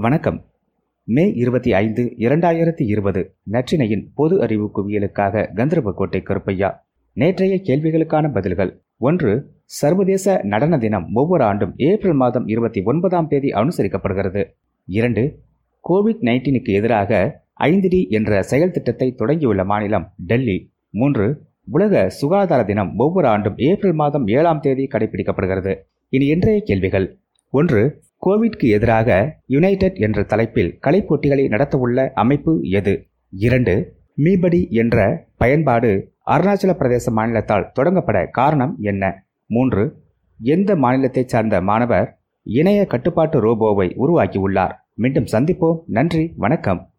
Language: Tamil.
வணக்கம். மே இருபத்தி ஐந்து இரண்டாயிரத்தி இருபது நற்றினையின் பொது அறிவு குவியலுக்காக கந்தர்வக்கோட்டை கருப்பையா. நேற்றைய கேள்விகளுக்கான பதில்கள். ஒன்று சர்வதேச நடன தினம் ஒவ்வொரு ஆண்டும் ஏப்ரல் மாதம் இருபத்தி ஒன்பதாம் தேதி அனுசரிக்கப்படுகிறது. இரண்டு கோவிட் நைன்டீனுக்கு எதிராக ஐந்து டி என்ற செயல் திட்டத்தை தொடங்கியுள்ள மாநிலம் டெல்லி. மூன்று உலக சுகாதார தினம் ஒவ்வொரு ஆண்டும் ஏப்ரல் மாதம் ஏழாம் தேதி கடைபிடிக்கப்படுகிறது. இனி இன்றைய கேள்விகள். ஒன்று கோவிட்க்கு எதிராக யுனைடெட் என்ற தலைப்பில் கலைப்போட்டிகளை நடத்தவுள்ள அமைப்பு எது? இரண்டு மீபடி என்ற பயன்பாடு அருணாச்சல பிரதேச மாநிலத்தால் தொடங்கப்பட காரணம் என்ன? மூன்று எந்த மாநிலத்தைச் சார்ந்த மாணவர் இணைய கட்டுப்பாட்டு ரோபோவை உருவாக்கியுள்ளார்? மீண்டும் சந்திப்போம். நன்றி. வணக்கம்.